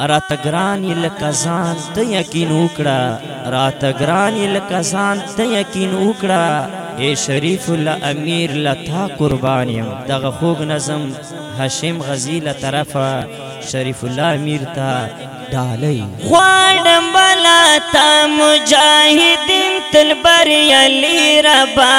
راته ګران یې لکه ځان ته یقین وکړه راته ګران یې لکه ځان ته یقین وکړه اے شریف الله امیر لتا قربان یم دغه خوږ نظم هاشم غزی له طرفه شریف الله امیر ته ډالۍ غواړم بلا تا مجاهدین تل بریالي ربا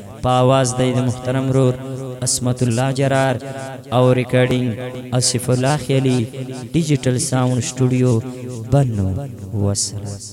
په اواز دی د محترم ورور اسمت الله جرار او ریکارډینګ اصف الله خیلی ډیجیټل ساوند سټوډیو بنو وسلام.